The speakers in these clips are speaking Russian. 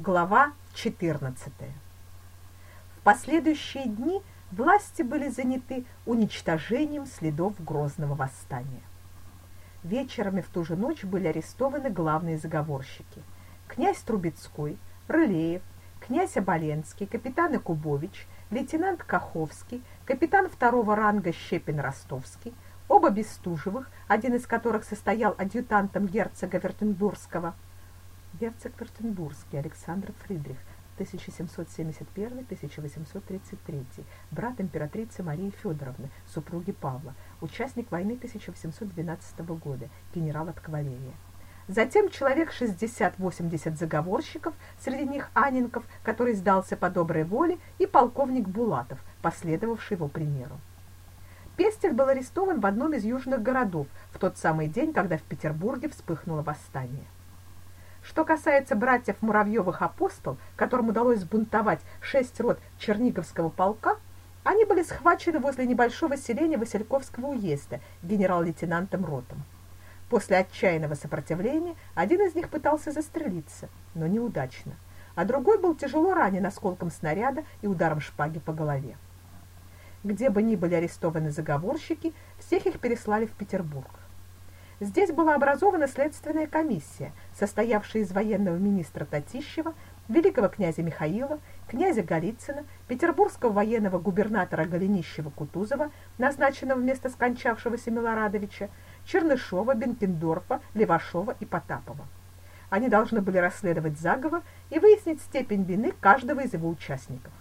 Глава 14. В последующие дни власти были заняты уничтожением следов грозного восстания. Вечером и в ту же ночь были арестованы главные заговорщики: князь Трубецкой, Рылеев, князь Оболенский, капитан Якубович, лейтенант Каховский, капитан второго ранга Щепин-Ростовский, оба Бестужевых, один из которых состоял адъютантом герцога Вертенбургского, Герцог Вертенбургский Александр Фридрих 1771-1833, брат императрицы Марии Федоровны, супруги Павла, участник войны 1812 года, генерал от кавалерии. Затем человек 60-80 заговорщиков, среди них Анинков, который сдался по доброй воле, и полковник Булатов, последовавший его примеру. Пестель был арестован в одном из южных городов в тот самый день, когда в Петербурге вспыхнуло восстание. Что касается братьев Муравьевых апостол, которым удалось сбунтовать шесть рот Черниговского полка, они были схвачены возле небольшого селения Васильковского уезда генерал-лейтенантом Ротом. После отчаянного сопротивления один из них пытался застрелиться, но неудачно, а другой был тяжело ранен осколком снаряда и ударом шпаги по голове. Где бы ни были арестованы заговорщики, всех их переслали в Петербург. Здесь была образована следственная комиссия, состоявшая из военного министра Татищева, великого князя Михаила, князя Голицына, петербургского военного губернатора Голенищева-Кутузова, назначенного вместо скончавшегося Милорадовича, Чернышова, Бенкендорфа, Левашова и Потапова. Они должны были расследовать заговор и выяснить степень вины каждого из его участников.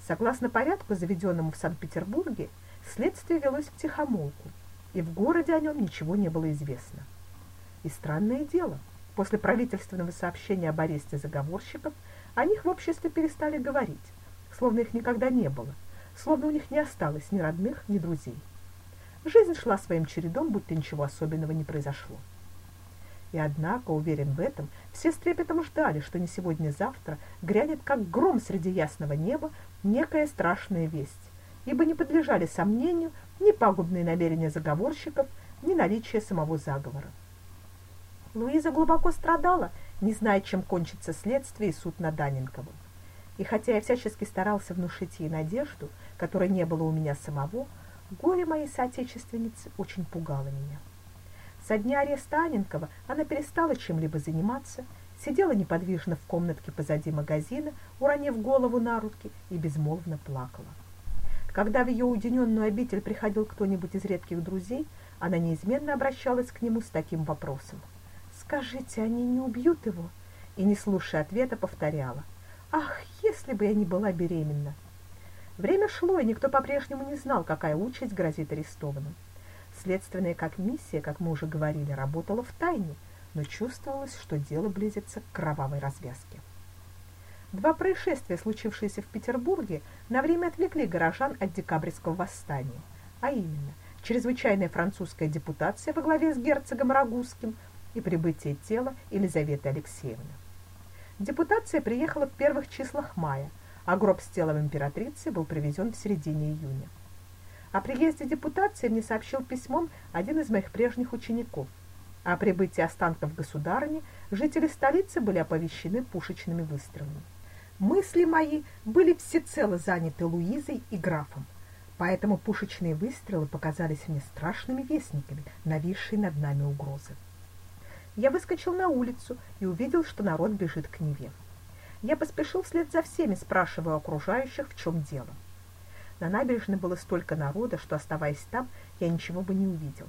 Согласно порядку, заведенному в Санкт-Петербурге, следствие велось в тихомолку и в городе о нем ничего не было известно. И странное дело, после правительственного сообщения об аресте заговорщиков о них в обществе перестали говорить, словно их никогда не было, словно у них не осталось ни родных, ни друзей. Жизнь шла своим чередом, будто ничего особенного не произошло. И однако, уверен в этом, все с трепетом ждали, что не сегодня-завтра грянет как гром среди ясного неба некая страшная весть, ибо не подлежали сомнению ни пагубные намерения заговорщиков, ни наличие самого заговора. Луиза глубоко страдала, не зная, чем кончится следствие и суд над Анненковым. И хотя я всячески старался внушить ей надежду, которой не было у меня самого, горе моей соотечественницы очень пугало меня. Со дня ареста Анненкова она перестала чем-либо заниматься, сидела неподвижно в комнатке позади магазина, уронив голову на руки и безмолвно плакала. Когда в ее уединенную обитель приходил кто-нибудь из редких друзей, она неизменно обращалась к нему с таким вопросом: "Скажите, они не убьют его?" И не слушая ответа, повторяла: "Ах, если бы я не была беременна". Время шло, и никто по-прежнему не знал, какая участь грозит арестованным. Следственная комиссия, как мы уже говорили, работала в тайне, но чувствовалось, что дело близится к кровавой развязке. Два происшествия, случившиеся в Петербурге, на время отвлекли горожан от декабрьского восстания, а именно чрезвычайная французская депутация во главе с герцогом Рагузским и прибытие тела Елизаветы Алексеевны. Депутация приехала в первых числах мая, а гроб с телом императрицы был привезен в середине июня. О приезде депутации мне сообщил письмом один из моих прежних учеников. О прибытии останков государыни жители столицы были оповещены пушечными выстрелами. Мысли мои были всецело заняты Луизой и графом, поэтому пушечные выстрелы показались мне страшными вестниками нависшей над нами угрозы. Я выскочил на улицу и увидел, что народ бежит к Неве. Я поспешил вслед за всеми, спрашивая окружающих, в чем дело. На набережной было столько народа, что, оставаясь там, я ничего бы не увидел.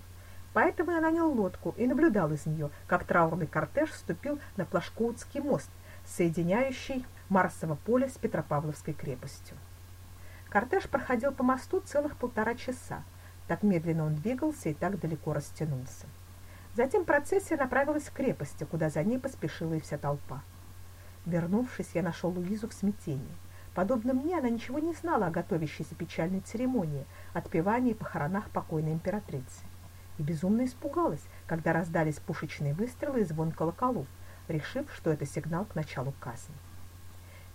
Поэтому я нанял лодку и наблюдал из нее, как траурный кортеж вступил на Плашкоутский мост, соединяющий Марсово поле с Петропавловской крепостью. Кортеж проходил по мосту целых полтора часа. Так медленно он двигался и так далеко растянулся. Затем процессия направилась к крепости, куда за ней поспешила и вся толпа. Вернувшись, я нашел Луизу в смятении. Подобно мне, она ничего не знала о готовящейся печальной церемонии, отпевании и похоронах покойной императрицы. И безумно испугалась, когда раздались пушечные выстрелы и звон колоколов, решив, что это сигнал к началу казни.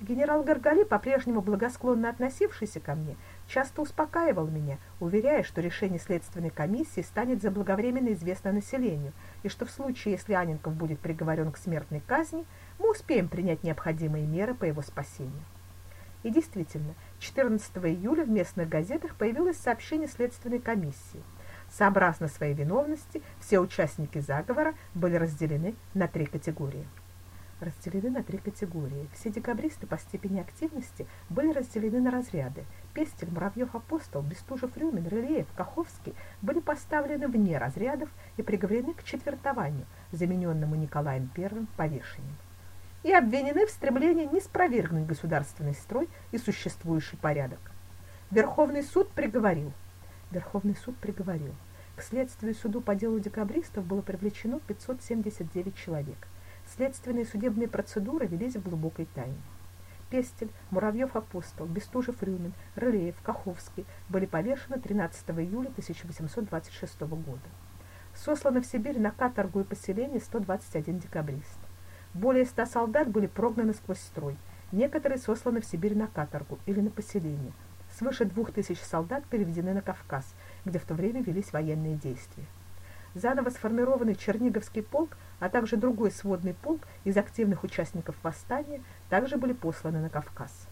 Генерал Гаргали, по-прежнему благосклонно относившийся ко мне, часто успокаивал меня, уверяя, что решение следственной комиссии станет заблаговременно известно населению, и что в случае, если Аненков будет приговорен к смертной казни, мы успеем принять необходимые меры по его спасению. И действительно, 14 июля в местных газетах появилось сообщение следственной комиссии. Сообразно своей виновности, все участники заговора были разделены на три категории разделены на три категории. Все декабристы по степени активности были разделены на разряды. Пестель, Муравьев, Апостол, Бестужев, Рюмин, Рылеев, Каховский были поставлены вне разрядов и приговорены к четвертованию, замененному Николаем I повешением. И обвинены в стремлении не спровергнуть государственный строй и существующий порядок. Верховный суд приговорил. Верховный суд приговорил. К следствию суду по делу декабристов было привлечено 579 человек. Следственные судебные процедуры велись в глубокой тайне. Пестель, Муравьев-Апостол, Бестужев-Рюмин, Рылеев, Каховский были повешены 13 июля 1826 года. Сосланы в Сибирь на каторгу и поселение 121 декабрист. Более 100 солдат были прогнаны сквозь строй. Некоторые сосланы в Сибирь на каторгу или на поселение. Свыше 2000 солдат переведены на Кавказ, где в то время велись военные действия. Заново сформированный Черниговский полк а также другой сводный полк из активных участников восстания также были посланы на Кавказ.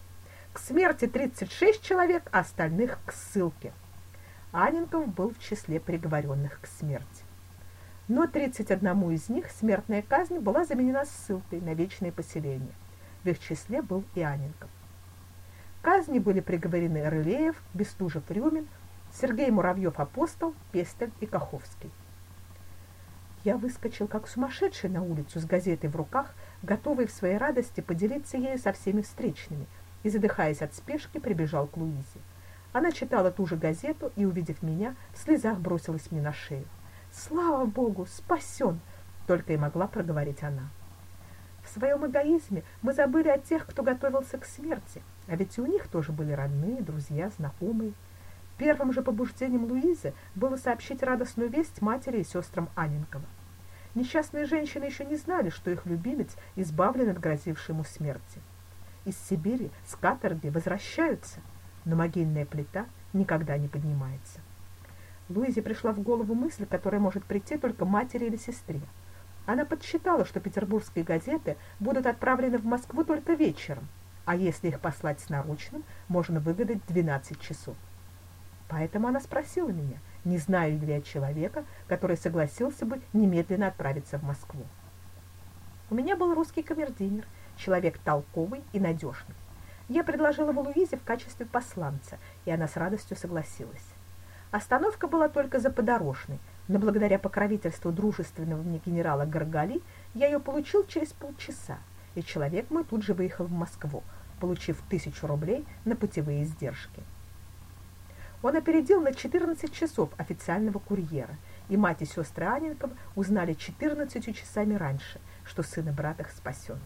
К смерти 36 человек, а остальных к ссылке. Аненков был в числе приговоренных к смерти. Но 31 из них смертная казнь была заменена ссылкой на вечное поселение. В их числе был и Аненков. Казни были приговорены Рылеев, Бестужев-Рюмин, Сергей Муравьев-Апостол, Пестель и Каховский. Я выскочил как сумасшедший на улицу с газетой в руках, готовый в своей радости поделиться ею со всеми встречными, и, задыхаясь от спешки, прибежал к Луизе. Она читала ту же газету и, увидев меня, в слезах бросилась мне на шею. «Слава Богу, спасен!» — только и могла проговорить она. В своем эгоизме мы забыли о тех, кто готовился к смерти, а ведь и у них тоже были родные, друзья, знакомые. Первым же побуждением Луизы было сообщить радостную весть матери и сестрам Анинкова. Несчастные женщины еще не знали, что их любимец избавлен от грозившей ему смерти. Из Сибири с каторги возвращаются, но могильная плита никогда не поднимается. Луизе пришла в голову мысль, которая может прийти только матери или сестре. Она подсчитала, что петербургские газеты будут отправлены в Москву только вечером, а если их послать с наручным, можно выгадать 12 часов. Поэтому она спросила меня, не знаю ли я человека, который согласился бы немедленно отправиться в Москву. У меня был русский камердинер, человек толковый и надежный. Я предложила его Луизе в качестве посланца, и она с радостью согласилась. Остановка была только за подорожной, но благодаря покровительству дружественного мне генерала Гаргали я ее получил через полчаса, и человек мой тут же выехал в Москву, получив тысячу рублей на путевые издержки. Он опередил на 14 часов официального курьера, и мать и сестры Аненкова узнали 14 часами раньше, что сын и брат их спасен.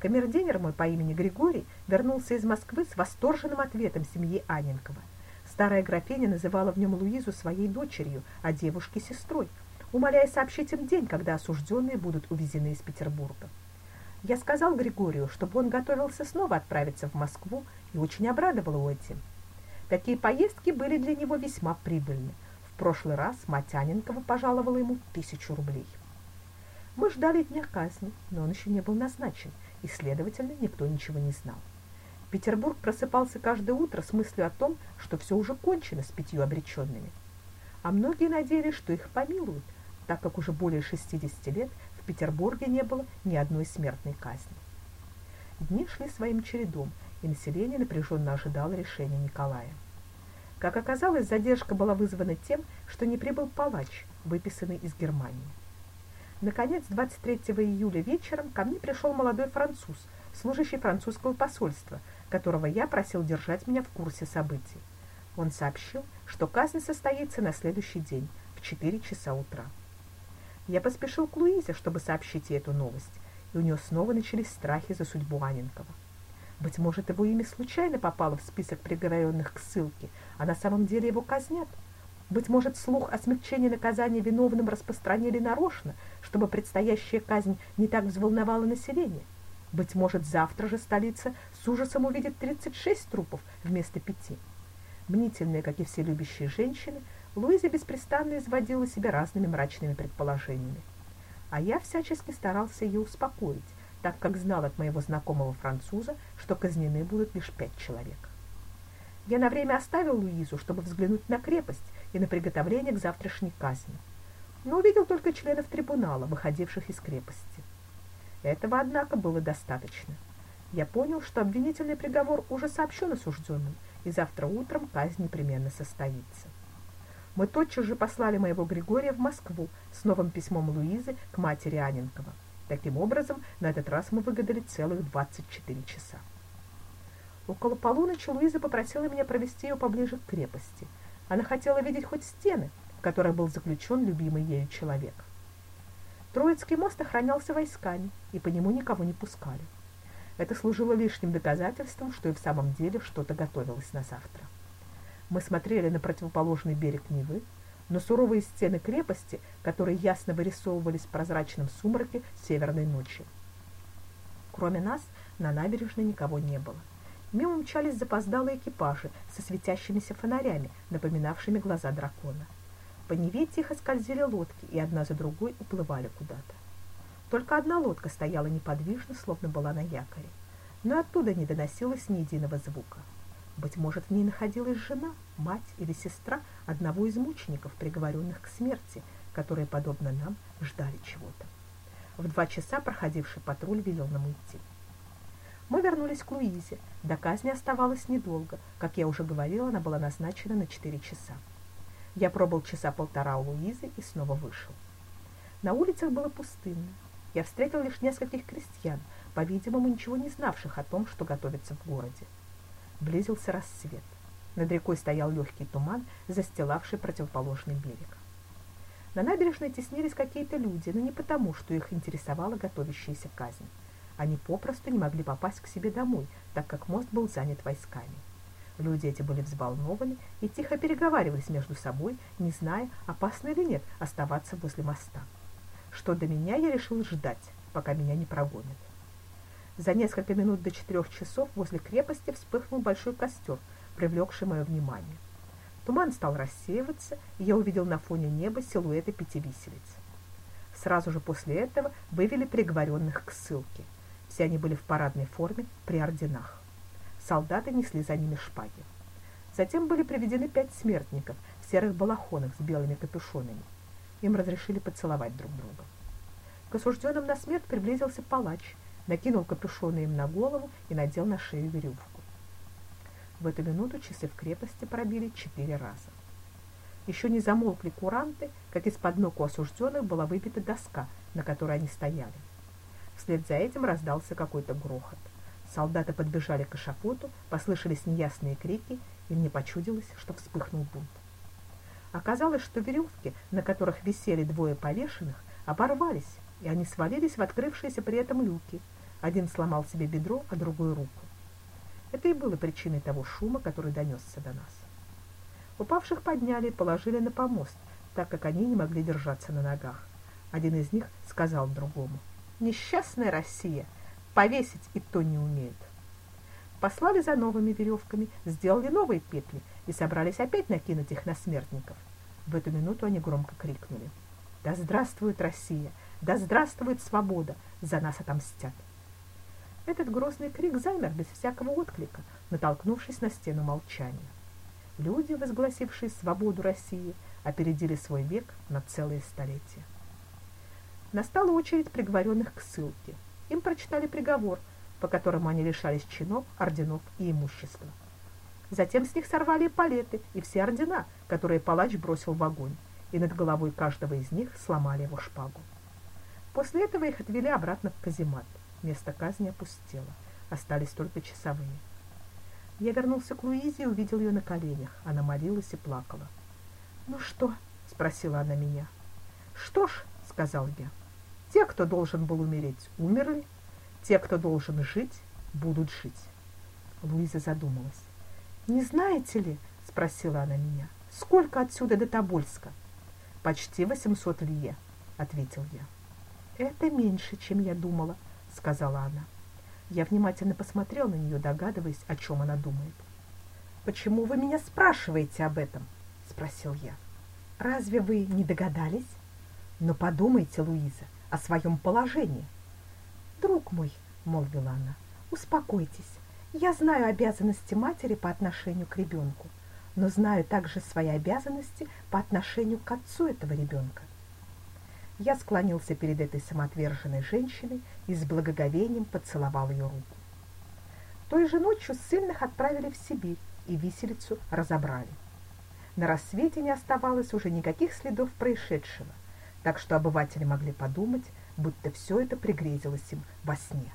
Камердинер мой по имени Григорий вернулся из Москвы с восторженным ответом семьи Аненкова. Старая графиня называла в нем Луизу своей дочерью, а девушки – сестрой, умоляя сообщить им день, когда осужденные будут увезены из Петербурга. Я сказал Григорию, чтобы он готовился снова отправиться в Москву, и очень обрадовал его этим. Такие поездки были для него весьма прибыльны. В прошлый раз мать Аненкова пожаловала ему тысячу рублей. Мы ждали дня казни, но он еще не был назначен, и, следовательно, никто ничего не знал. Петербург просыпался каждое утро с мыслью о том, что все уже кончено с пятью обреченными. А многие надеялись, что их помилуют, так как уже более 60 лет в Петербурге не было ни одной смертной казни. Дни шли своим чередом, и население напряженно ожидало решения Николая. Как оказалось, задержка была вызвана тем, что не прибыл палач, выписанный из Германии. Наконец, 23 июля вечером ко мне пришел молодой француз, служащий французского посольства, которого я просил держать меня в курсе событий. Он сообщил, что казнь состоится на следующий день в 4 часа утра. Я поспешил к Луизе, чтобы сообщить ей эту новость, и у нее снова начались страхи за судьбу Аненкова. Быть может, его имя случайно попало в список приговоренных к ссылке, а на самом деле его казнят. Быть может, слух о смягчении наказания виновным распространили нарочно, чтобы предстоящая казнь не так взволновала население. Быть может, завтра же столица с ужасом увидит 36 трупов вместо пяти. Мнительная, как и все любящие женщины, Луиза беспрестанно изводила себя разными мрачными предположениями. А я всячески старался ее успокоить, так как знал от моего знакомого француза, что казнены будут лишь пять человек. Я на время оставил Луизу, чтобы взглянуть на крепость и на приготовление к завтрашней казни, но увидел только членов трибунала, выходивших из крепости. Этого, однако, было достаточно. Я понял, что обвинительный приговор уже сообщен осужденным, и завтра утром казнь непременно состоится. Мы тотчас же послали моего Григория в Москву с новым письмом Луизы к матери Аненкова. Таким образом, на этот раз мы выгадали целых 24 часа. Около полуночи Луиза попросила меня провести ее поближе к крепости. Она хотела видеть хоть стены, в которых был заключен любимый ею человек. Троицкий мост охранялся войсками, и по нему никого не пускали. Это служило лишним доказательством, что и в самом деле что-то готовилось на завтра. Мы смотрели на противоположный берег Невы, на суровые стены крепости, которые ясно вырисовывались в прозрачном сумраке северной ночи. Кроме нас, на набережной никого не было. Мимо мчались запоздалые экипажи со светящимися фонарями, напоминавшими глаза дракона. По Неве тихо скользили лодки, и одна за другой уплывали куда-то. Только одна лодка стояла неподвижно, словно была на якоре, но оттуда не доносилось ни единого звука. Быть может, в ней находилась жена, мать или сестра одного из мучеников, приговоренных к смерти, которые, подобно нам, ждали чего-то. В два часа проходивший патруль велел нам уйти. Мы вернулись к Луизе. До казни оставалось недолго. Как я уже говорила, она была назначена на четыре часа. Я пробыл часа полтора у Луизы и снова вышел. На улицах было пустынно. Я встретил лишь нескольких крестьян, по-видимому, ничего не знавших о том, что готовится в городе. Близился рассвет. Над рекой стоял легкий туман, застилавший противоположный берег. На набережной теснились какие-то люди, но не потому, что их интересовала готовящаяся казнь. Они попросту не могли попасть к себе домой, так как мост был занят войсками. Люди эти были взволнованы и тихо переговаривались между собой, не зная, опасно или нет оставаться возле моста. Что до меня, я решил ждать, пока меня не прогонят. За несколько минут до четырех часов возле крепости вспыхнул большой костер, привлекший мое внимание. Туман стал рассеиваться, и я увидел на фоне неба силуэты пяти виселиц. Сразу же после этого вывели приговоренных к ссылке. Все они были в парадной форме при орденах. Солдаты несли за ними шпаги. Затем были приведены пять смертников в серых балахонах с белыми капюшонами. Им разрешили поцеловать друг друга. К осужденным на смерть приблизился палач накинул капюшоны им на голову и надел на шею веревку. В эту минуту часы в крепости пробили четыре раза. Еще не замолкли куранты, как из-под ног у осужденных была выбита доска, на которой они стояли. Вслед за этим раздался какой-то грохот. Солдаты подбежали к эшафоту, послышались неясные крики, и мне почудилось, что вспыхнул бунт. Оказалось, что веревки, на которых висели двое повешенных, оборвались, и они свалились в открывшиеся при этом люки, один сломал себе бедро, а другую руку. Это и было причиной того шума, который донесся до нас. Упавших подняли и положили на помост, так как они не могли держаться на ногах. Один из них сказал другому, «Несчастная Россия! Повесить и то не умеют!» Послали за новыми веревками, сделали новые петли и собрались опять накинуть их на смертников. В эту минуту они громко крикнули, «Да здравствует Россия! Да здравствует свобода! За нас отомстят!» Этот грозный крик замер без всякого отклика, натолкнувшись на стену молчания. Люди, возгласившие свободу России, опередили свой век на целые столетия. Настала очередь приговоренных к ссылке. Им прочитали приговор, по которому они лишались чинов, орденов и имущества. Затем с них сорвали палеты и все ордена, которые палач бросил в огонь, и над головой каждого из них сломали его шпагу. После этого их отвели обратно в каземат. Место казни опустело. Остались только часовые. Я вернулся к Луизе и увидел ее на коленях. Она молилась и плакала. «Ну что?» — спросила она меня. «Что ж», — сказал я, — «те, кто должен был умереть, умерли, те, кто должен жить, будут жить». Луиза задумалась. «Не знаете ли?» — спросила она меня. «Сколько отсюда до Тобольска?» «Почти восемьсот лье», — ответил я. «Это меньше, чем я думала», — сказала она. Я внимательно посмотрел на нее, догадываясь, о чем она думает. «Почему вы меня спрашиваете об этом?» — спросил я. «Разве вы не догадались? Но подумайте, Луиза, о своем положении». «Друг мой», — молвила она, — «успокойтесь. Я знаю обязанности матери по отношению к ребенку, но знаю также свои обязанности по отношению к отцу этого ребенка. Я склонился перед этой самоотверженной женщиной и с благоговением поцеловал ее руку. Той же ночью ссыльных отправили в Сибирь и виселицу разобрали. На рассвете не оставалось уже никаких следов происшедшего, так что обыватели могли подумать, будто все это пригрезилось им во сне.